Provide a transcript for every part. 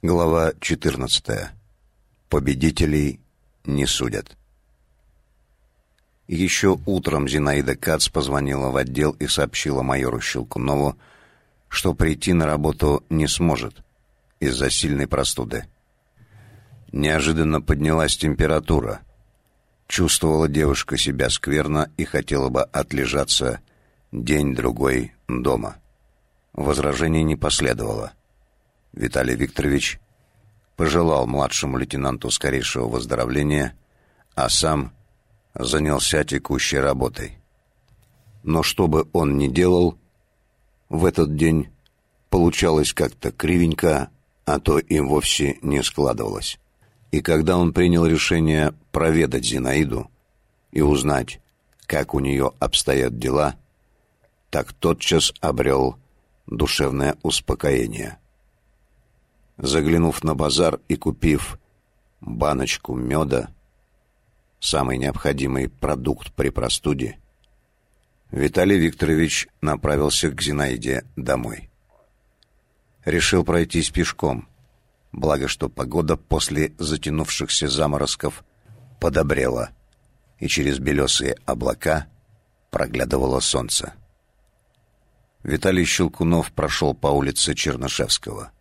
Глава 14. Победителей не судят. Еще утром Зинаида Кац позвонила в отдел и сообщила майору Щелкунову, что прийти на работу не сможет из-за сильной простуды. Неожиданно поднялась температура. Чувствовала девушка себя скверно и хотела бы отлежаться день-другой дома. Возражений не последовало. Виталий Викторович пожелал младшему лейтенанту скорейшего выздоровления, а сам занялся текущей работой. Но что бы он ни делал, в этот день получалось как-то кривенько, а то и вовсе не складывалось. И когда он принял решение проведать Зинаиду и узнать, как у нее обстоят дела, так тотчас обрел душевное успокоение. Заглянув на базар и купив баночку меда, самый необходимый продукт при простуде, Виталий Викторович направился к Зинаиде домой. Решил пройтись пешком, благо что погода после затянувшихся заморозков подобрела, и через белесые облака проглядывало солнце. Виталий Щелкунов прошел по улице Чернышевского.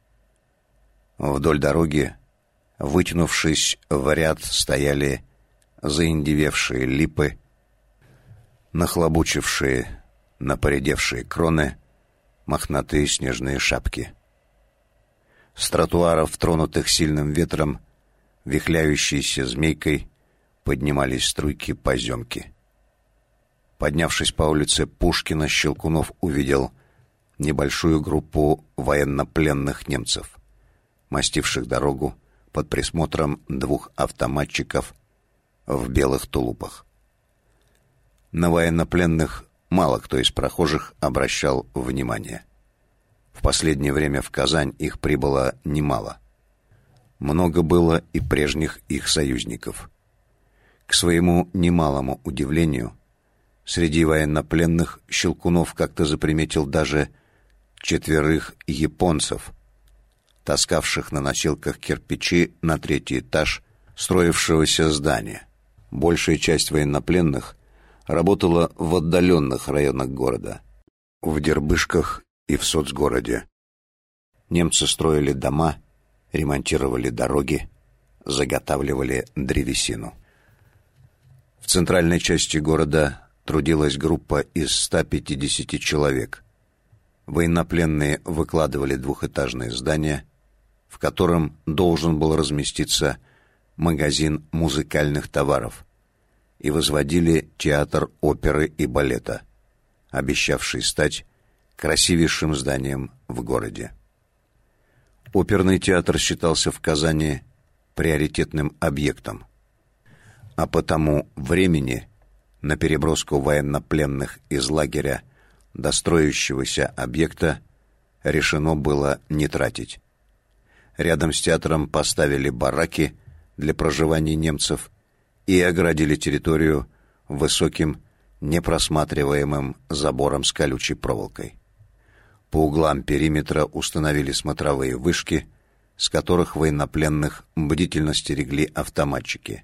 Вдоль дороги, вытянувшись в ряд, стояли заиндевевшие липы, нахлобучившие на поредевшие кроны мохнатые снежные шапки. С тротуаров, тронутых сильным ветром, вихляющейся змейкой, поднимались струйки поземки. Поднявшись по улице Пушкина, Щелкунов увидел небольшую группу военнопленных немцев мастивших дорогу под присмотром двух автоматчиков в белых тулупах. На военнопленных мало кто из прохожих обращал внимание. В последнее время в Казань их прибыло немало. Много было и прежних их союзников. К своему немалому удивлению, среди военнопленных Щелкунов как-то заприметил даже четверых японцев, таскавших на носилках кирпичи на третий этаж строившегося здания. Большая часть военнопленных работала в отдаленных районах города, в Дербышках и в соцгороде. Немцы строили дома, ремонтировали дороги, заготавливали древесину. В центральной части города трудилась группа из 150 человек. Военнопленные выкладывали двухэтажные здания – в котором должен был разместиться магазин музыкальных товаров, и возводили театр оперы и балета, обещавший стать красивейшим зданием в городе. Оперный театр считался в Казани приоритетным объектом, а потому времени на переброску военнопленных из лагеря до строящегося объекта решено было не тратить. Рядом с театром поставили бараки для проживания немцев и оградили территорию высоким непросматриваемым забором с колючей проволокой. По углам периметра установили смотровые вышки, с которых военнопленных бдительно стерегли автоматчики.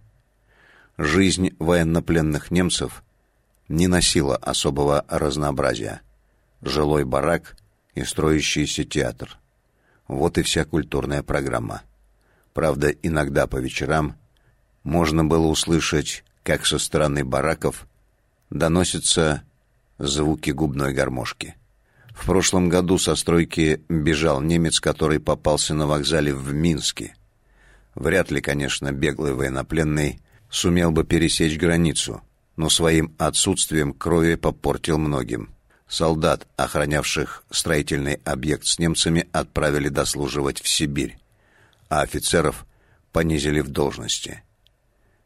Жизнь военнопленных немцев не носила особого разнообразия. Жилой барак и строящийся театр. Вот и вся культурная программа. Правда, иногда по вечерам можно было услышать, как со стороны бараков доносятся звуки губной гармошки. В прошлом году со стройки бежал немец, который попался на вокзале в Минске. Вряд ли, конечно, беглый военнопленный сумел бы пересечь границу, но своим отсутствием крови попортил многим. Солдат, охранявших строительный объект с немцами, отправили дослуживать в Сибирь, а офицеров понизили в должности.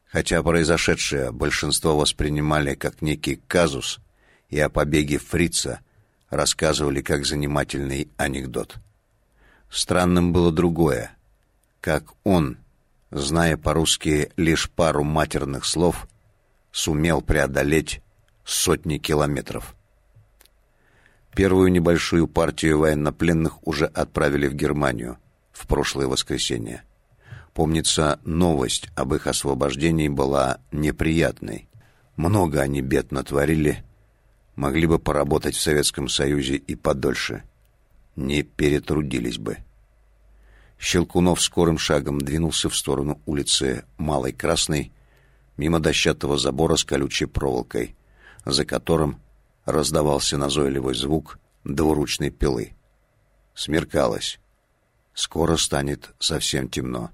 Хотя произошедшее большинство воспринимали как некий казус, и о побеге фрица рассказывали как занимательный анекдот. Странным было другое, как он, зная по-русски лишь пару матерных слов, сумел преодолеть сотни километров. Первую небольшую партию военнопленных уже отправили в Германию, в прошлое воскресенье. Помнится, новость об их освобождении была неприятной. Много они бед натворили, могли бы поработать в Советском Союзе и подольше. Не перетрудились бы. Щелкунов скорым шагом двинулся в сторону улицы Малой Красной, мимо дощатого забора с колючей проволокой, за которым раздавался назойливый звук двуручной пилы. Смеркалось. Скоро станет совсем темно.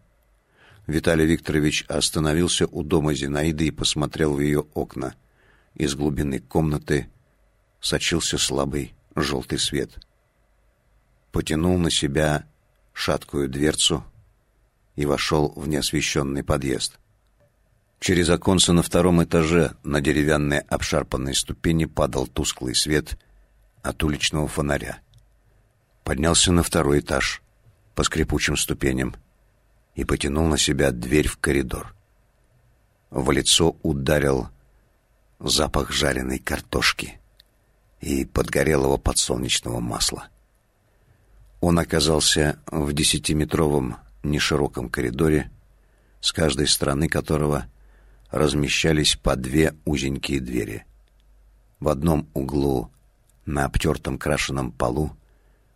Виталий Викторович остановился у дома Зинаиды и посмотрел в ее окна. Из глубины комнаты сочился слабый желтый свет. Потянул на себя шаткую дверцу и вошел в неосвещенный подъезд. Через оконце на втором этаже на деревянные обшарпанные ступени падал тусклый свет от уличного фонаря. Поднялся на второй этаж по скрипучим ступеням и потянул на себя дверь в коридор. В лицо ударил запах жареной картошки и подгорелого подсолнечного масла. Он оказался в десятиметровом нешироком коридоре, с каждой стороны которого размещались по две узенькие двери. В одном углу на обтертом крашеном полу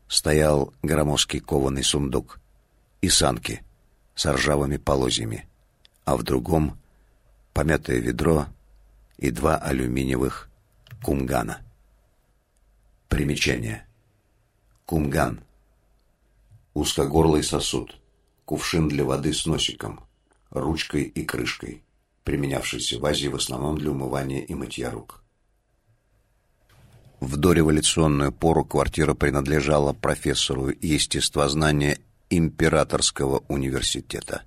стоял громоздкий кованый сундук и санки с ржавыми полозьями, а в другом — помятое ведро и два алюминиевых кумгана. Примечание. Кумган — узкогорлый сосуд, кувшин для воды с носиком, ручкой и крышкой, применявшийся в Азии в основном для умывания и мытья рук. В дореволюционную пору квартира принадлежала профессору естествознания Императорского университета.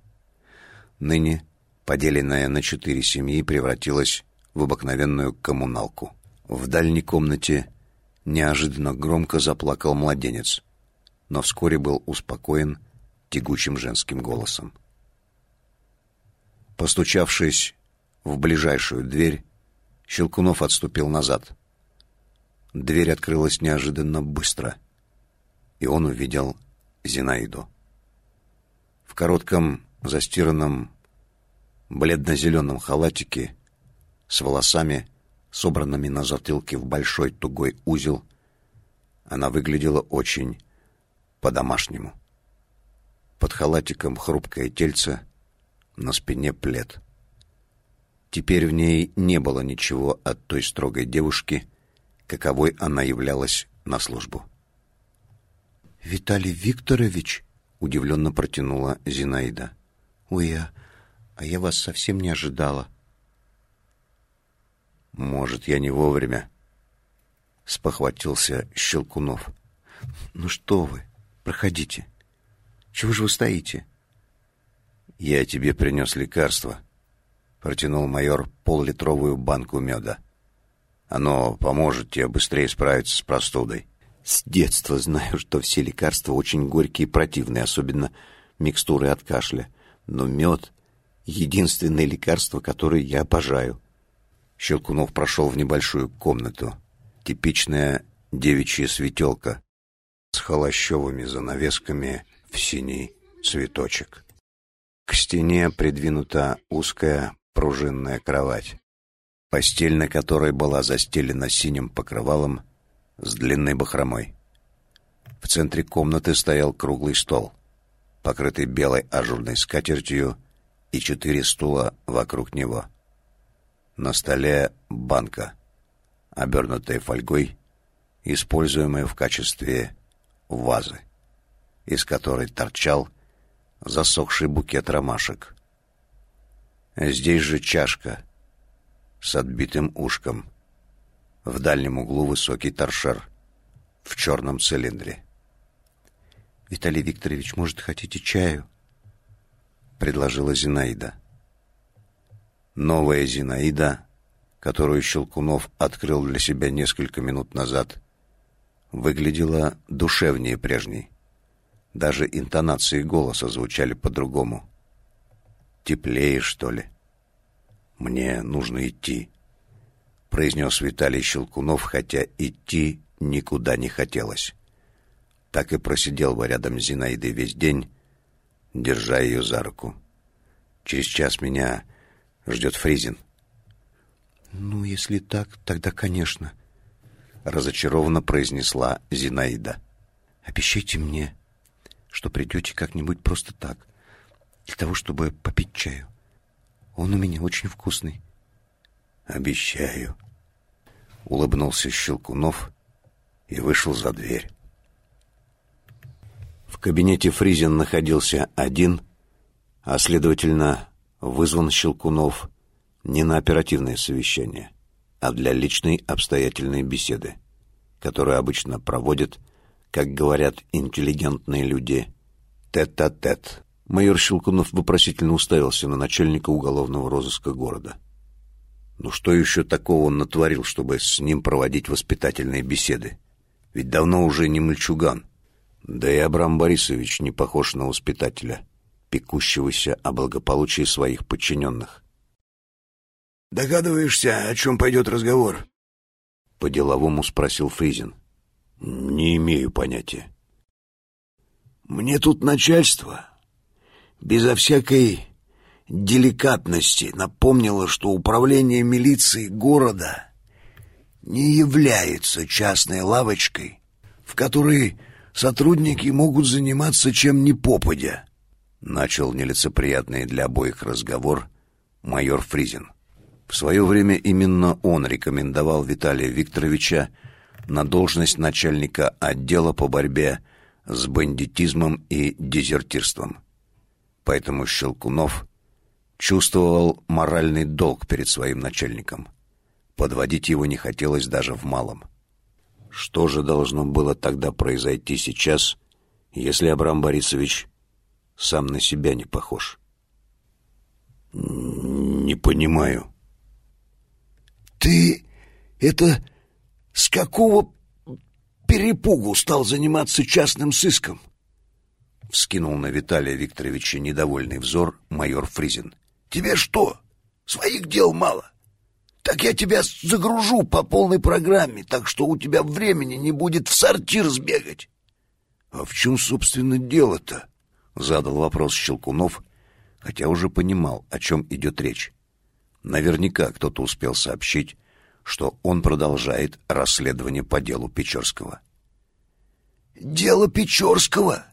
Ныне, поделенная на четыре семьи, превратилась в обыкновенную коммуналку. В дальней комнате неожиданно громко заплакал младенец — но вскоре был успокоен тягучим женским голосом. Постучавшись в ближайшую дверь, Щелкунов отступил назад. Дверь открылась неожиданно быстро, и он увидел Зинаиду. В коротком, застиранном, бледно-зеленом халатике с волосами, собранными на затылке в большой тугой узел, она выглядела очень по-домашнему. Под халатиком хрупкое тельце, на спине плед. Теперь в ней не было ничего от той строгой девушки, каковой она являлась на службу. «Виталий Викторович?» — удивленно протянула Зинаида. «Ой, а, а я вас совсем не ожидала». «Может, я не вовремя?» — спохватился Щелкунов. «Ну что вы, Проходите. Чего же вы стоите? Я тебе принес лекарство. Протянул майор поллитровую банку меда. Оно поможет тебе быстрее справиться с простудой. С детства знаю, что все лекарства очень горькие и противные, особенно микстуры от кашля. Но мед — единственное лекарство, которое я обожаю. Щелкунов прошел в небольшую комнату. Типичная девичья светелка с холощевыми занавесками в синий цветочек. К стене придвинута узкая пружинная кровать, постель на которой была застелена синим покрывалом с длинной бахромой. В центре комнаты стоял круглый стол, покрытый белой ажурной скатертью и четыре стула вокруг него. На столе банка, обернутая фольгой, используемая в качестве вазы, из которой торчал засохший букет ромашек. Здесь же чашка с отбитым ушком. В дальнем углу высокий торшер в черном цилиндре. «Виталий Викторович, может, хотите чаю?» — предложила Зинаида. Новая Зинаида, которую Щелкунов открыл для себя несколько минут назад — выглядела душевнее прежней. Даже интонации голоса звучали по-другому. Теплее, что ли? Мне нужно идти, произнес Виталий Щелкунов, хотя идти никуда не хотелось. Так и просидел бы рядом с Зинаидой весь день, держа ее за руку. «Через час меня ждет Фризин». «Ну, если так, тогда, конечно», — разочарованно произнесла Зинаида. «Обещайте мне, что придете как-нибудь просто так, для того, чтобы попить чаю. Он у меня очень вкусный». «Обещаю», — улыбнулся Щелкунов и вышел за дверь. В кабинете Фризин находился один, а, следовательно, вызван Щелкунов не на оперативное совещание, а для личной обстоятельной беседы, которую обычно проводят, как говорят интеллигентные люди, тет-а-тет. -тет. Майор Щелкунов вопросительно уставился на начальника уголовного розыска города. Ну что еще такого он натворил, чтобы с ним проводить воспитательные беседы? Ведь давно уже не мальчуган. Да и Абрам Борисович не похож на воспитателя, пекущегося о благополучии своих подчиненных. «Догадываешься, о чем пойдет разговор?» По-деловому спросил Фризин. «Не имею понятия». «Мне тут начальство безо всякой деликатности напомнило, что управление милиции города не является частной лавочкой, в которой сотрудники могут заниматься чем ни попадя. Начал нелицеприятный для обоих разговор майор Фризин. В свое время именно он рекомендовал Виталия Викторовича на должность начальника отдела по борьбе с бандитизмом и дезертирством. Поэтому Щелкунов чувствовал моральный долг перед своим начальником. Подводить его не хотелось даже в малом. Что же должно было тогда произойти сейчас, если Абрам Борисович сам на себя не похож? «Не понимаю». «Ты это с какого перепугу стал заниматься частным сыском?» Вскинул на Виталия Викторовича недовольный взор майор Фризин. «Тебе что, своих дел мало? Так я тебя загружу по полной программе, так что у тебя времени не будет в сортир сбегать». «А в чем, собственно, дело-то?» — задал вопрос Щелкунов, хотя уже понимал, о чем идет речь. Наверняка кто-то успел сообщить, что он продолжает расследование по делу Печорского. «Дело Печорского?»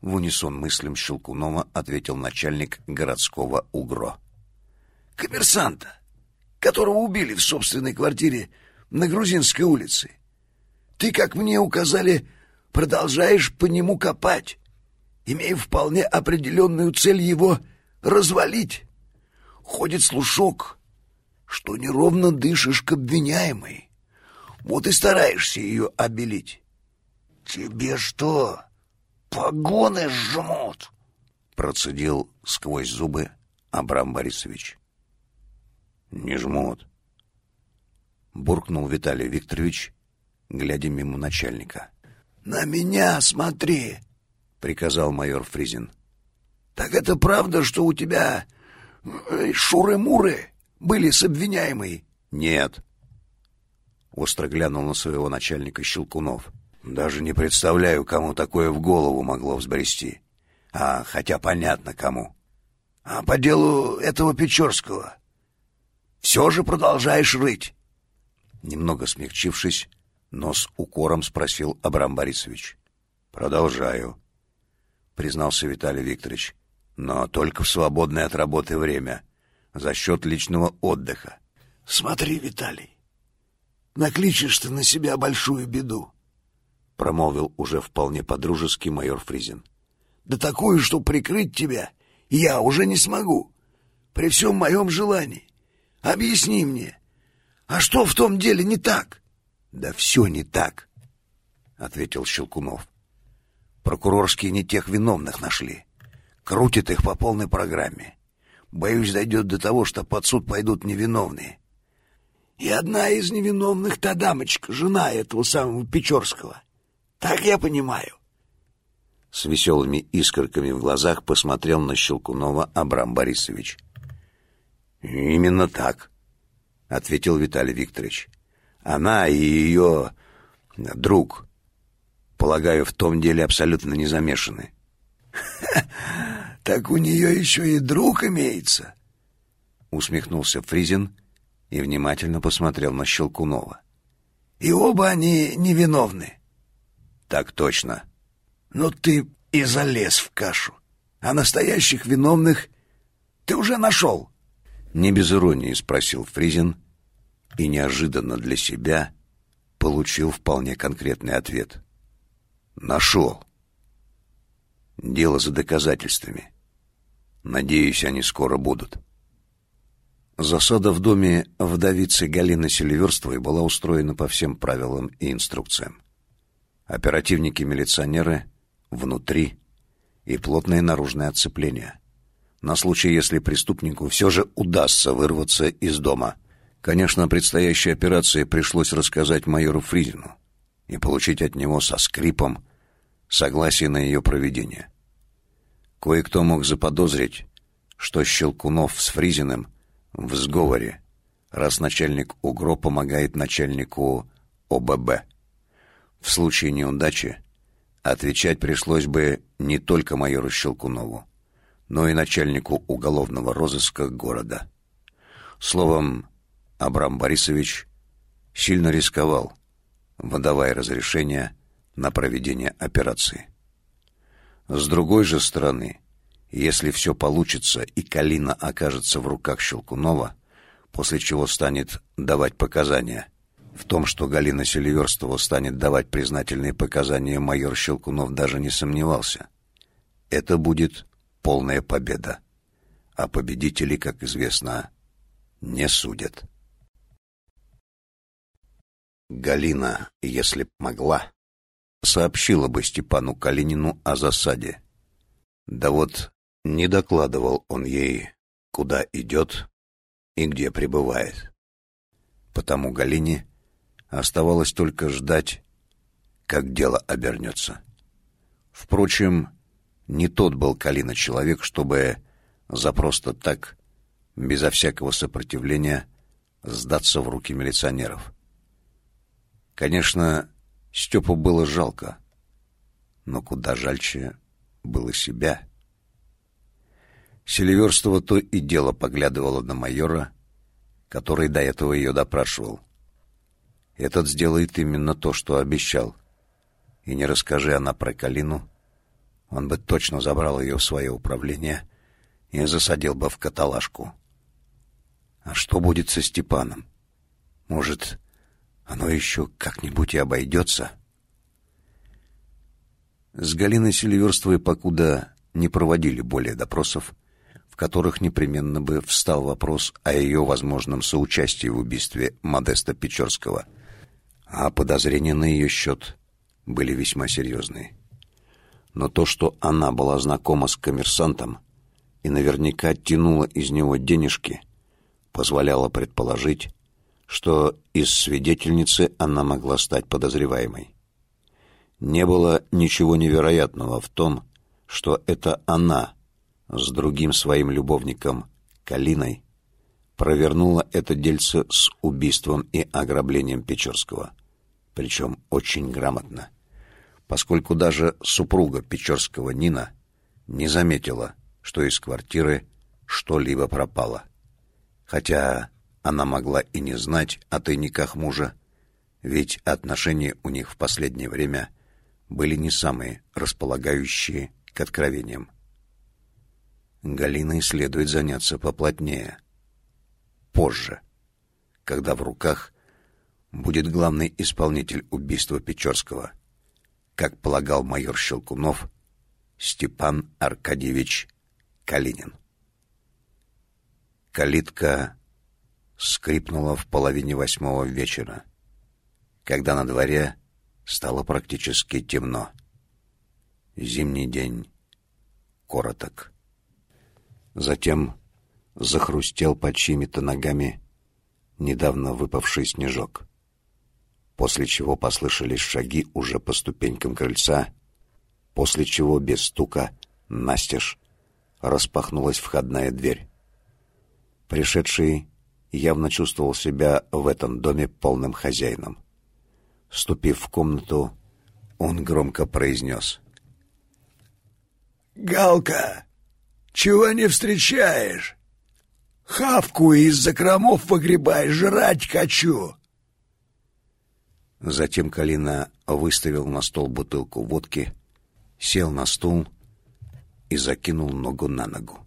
В унисон мыслям Щелкунова ответил начальник городского УГРО. «Коммерсанта, которого убили в собственной квартире на Грузинской улице. Ты, как мне указали, продолжаешь по нему копать, имея вполне определенную цель его развалить. Ходит слушок, что неровно дышишь к обвиняемой. Вот и стараешься ее обелить. Тебе что, погоны жмут? Процедил сквозь зубы Абрам Борисович. Не жмут. Буркнул Виталий Викторович, глядя мимо начальника. «На меня смотри!» — приказал майор Фризин. «Так это правда, что у тебя э, шуры-муры были с обвиняемой?» «Нет». Остро глянул на своего начальника Щелкунов. «Даже не представляю, кому такое в голову могло взбрести. А хотя понятно, кому». «А по делу этого Печорского все же продолжаешь рыть?» Немного смягчившись, но с укором спросил Абрам Борисович. «Продолжаю», — признался Виталий Викторович, «но только в свободное от работы время, за счет личного отдыха». «Смотри, Виталий, накличешь ты на себя большую беду», — промолвил уже вполне по-дружески майор Фризин. «Да такую, что прикрыть тебя я уже не смогу, при всем моем желании. Объясни мне, а что в том деле не так?» Да все не так, ответил Щелкунов. Прокурорские не тех виновных нашли. Крутят их по полной программе. Боюсь, дойдет до того, что под суд пойдут невиновные. И одна из невиновных та дамочка, жена этого самого Печорского. Так я понимаю. С веселыми искорками в глазах посмотрел на Щелкунова Абрам Борисович. «Именно так», — ответил Виталий Викторович. Она и ее друг, полагаю, в том деле абсолютно не замешаны. Так у нее еще и друг имеется. Усмехнулся Фризин и внимательно посмотрел на Щелкунова. И оба они невиновны. Так точно. Но ты и залез в кашу. А настоящих виновных ты уже нашел. Не без иронии спросил Фризин и неожиданно для себя получил вполне конкретный ответ. Нашел. Дело за доказательствами. Надеюсь, они скоро будут. Засада в доме вдовицы Галины Селиверстовой была устроена по всем правилам и инструкциям. Оперативники-милиционеры внутри и плотное наружное оцепление. На случай, если преступнику все же удастся вырваться из дома. Конечно, о предстоящей операции пришлось рассказать майору Фризину и получить от него со скрипом согласие на ее проведение. Кое-кто мог заподозрить, что Щелкунов с Фризиным в сговоре, раз начальник УГРО помогает начальнику ОББ. В случае неудачи отвечать пришлось бы не только майору Щелкунову, но и начальнику уголовного розыска города. Словом, Абрам Борисович сильно рисковал, выдавая разрешение на проведение операции. С другой же стороны, если все получится и Калина окажется в руках Щелкунова, после чего станет давать показания, в том, что Галина Селиверстова станет давать признательные показания, майор Щелкунов даже не сомневался. Это будет полная победа. А победители, как известно, не судят. Галина, если б могла, сообщила бы Степану Калинину о засаде. Да вот не докладывал он ей, куда идет и где пребывает. Потому Галине Оставалось только ждать, как дело обернется. Впрочем, не тот был Калина человек, чтобы за просто так, безо всякого сопротивления, сдаться в руки милиционеров. Конечно, Степу было жалко, но куда жальче было себя. Селиверстова то и дело поглядывала на майора, который до этого ее допрашивал — этот сделает именно то, что обещал. И не расскажи она про Калину, он бы точно забрал ее в свое управление и засадил бы в каталажку. А что будет со Степаном? Может, оно еще как-нибудь и обойдется? С Галиной Селиверстовой покуда не проводили более допросов, в которых непременно бы встал вопрос о ее возможном соучастии в убийстве Модеста Печорского — а подозрения на ее счет были весьма серьезные. Но то, что она была знакома с коммерсантом и наверняка тянула из него денежки, позволяло предположить, что из свидетельницы она могла стать подозреваемой. Не было ничего невероятного в том, что это она с другим своим любовником, Калиной, провернула это дельце с убийством и ограблением Печорского — причем очень грамотно, поскольку даже супруга Печорского Нина не заметила, что из квартиры что-либо пропало. Хотя она могла и не знать о тайниках мужа, ведь отношения у них в последнее время были не самые располагающие к откровениям. Галиной следует заняться поплотнее. Позже, когда в руках будет главный исполнитель убийства Печорского, как полагал майор Щелкунов, Степан Аркадьевич Калинин. Калитка скрипнула в половине восьмого вечера, когда на дворе стало практически темно. Зимний день короток. Затем захрустел под чьими-то ногами недавно выпавший снежок после чего послышались шаги уже по ступенькам крыльца, после чего без стука настежь распахнулась входная дверь. Пришедший явно чувствовал себя в этом доме полным хозяином. Ступив в комнату, он громко произнес. «Галка, Чего не встречаешь? Хавку из закромов погребай, жрать хочу!» Затем Калина выставил на стол бутылку водки, сел на стул и закинул ногу на ногу.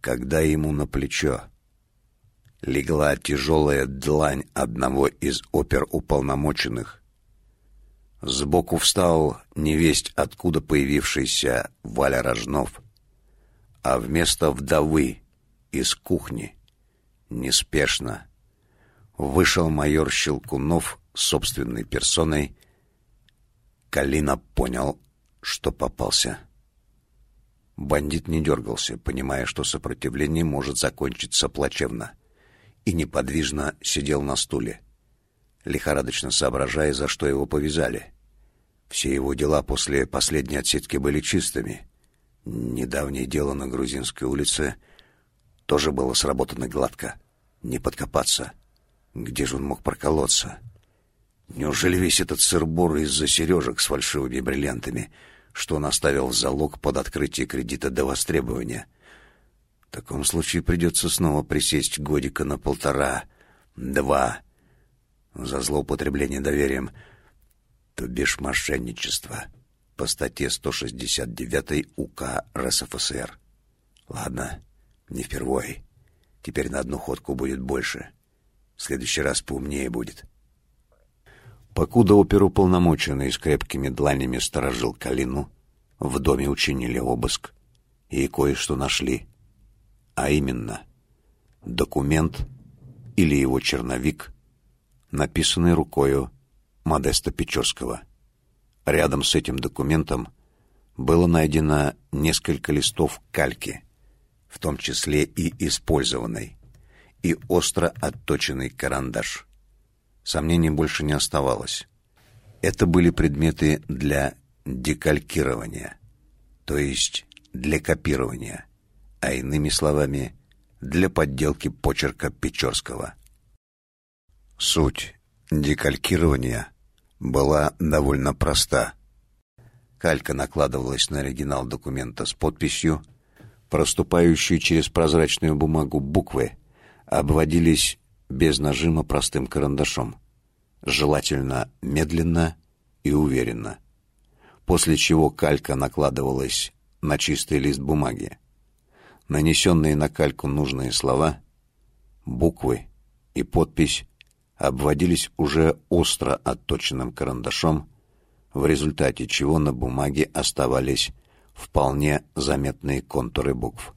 Когда ему на плечо легла тяжелая длань одного из оперуполномоченных, сбоку встал невесть откуда появившийся Валя Рожнов, а вместо вдовы из кухни неспешно вышел майор Щелкунов собственной персоной. Калина понял, что попался. Бандит не дергался, понимая, что сопротивление может закончиться плачевно, и неподвижно сидел на стуле, лихорадочно соображая, за что его повязали. Все его дела после последней отсидки были чистыми. Недавнее дело на Грузинской улице тоже было сработано гладко. Не подкопаться. Где же он мог проколоться? Неужели весь этот сырбор из-за сережек с фальшивыми бриллиантами — что он оставил в залог под открытие кредита до востребования. В таком случае придется снова присесть годика на полтора, два, за злоупотребление доверием, то бишь мошенничество по статье 169 УК РСФСР. Ладно, не впервой. Теперь на одну ходку будет больше. В следующий раз поумнее будет. Покуда оперуполномоченный с крепкими дланями сторожил Калину, в доме учинили обыск и кое-что нашли. А именно, документ или его черновик, написанный рукою Модеста Печорского. Рядом с этим документом было найдено несколько листов кальки, в том числе и использованной, и остро отточенный карандаш — Сомнений больше не оставалось. Это были предметы для декалькирования, то есть для копирования, а иными словами, для подделки почерка Печорского. Суть декалькирования была довольно проста. Калька накладывалась на оригинал документа с подписью, проступающие через прозрачную бумагу буквы обводились без нажима простым карандашом, желательно медленно и уверенно, после чего калька накладывалась на чистый лист бумаги. Нанесенные на кальку нужные слова, буквы и подпись обводились уже остро отточенным карандашом, в результате чего на бумаге оставались вполне заметные контуры букв.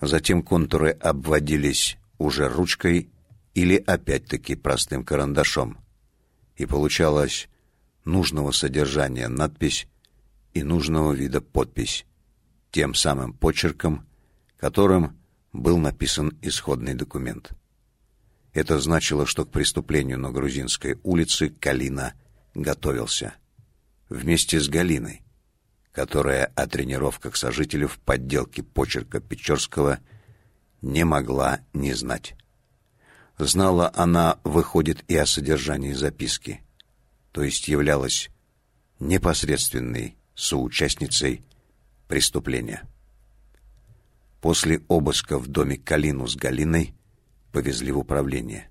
Затем контуры обводились уже ручкой или опять-таки простым карандашом. И получалось нужного содержания надпись и нужного вида подпись, тем самым почерком, которым был написан исходный документ. Это значило, что к преступлению на Грузинской улице Калина готовился. Вместе с Галиной, которая о тренировках сожителей в подделке почерка Печорского не могла не знать. Знала она, выходит, и о содержании записки, то есть являлась непосредственной соучастницей преступления. После обыска в доме Калину с Галиной повезли в управление.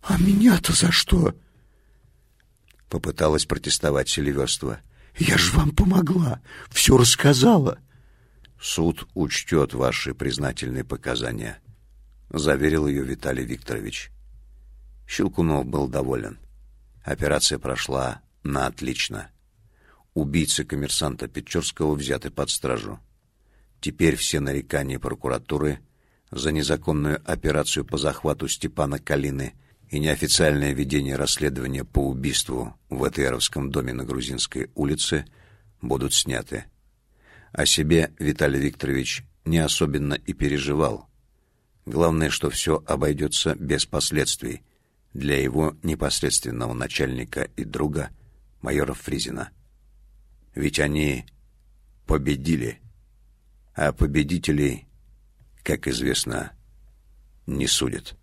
«А меня-то за что?» Попыталась протестовать Селиверство. «Я же вам помогла, все рассказала». «Суд учтет ваши признательные показания», заверил ее Виталий Викторович. Щелкунов был доволен. Операция прошла на отлично. Убийцы коммерсанта Печорского взяты под стражу. Теперь все нарекания прокуратуры за незаконную операцию по захвату Степана Калины и неофициальное ведение расследования по убийству в ЭТРовском доме на Грузинской улице будут сняты. О себе Виталий Викторович не особенно и переживал. Главное, что все обойдется без последствий для его непосредственного начальника и друга, майора Фризина. Ведь они победили, а победителей, как известно, не судят.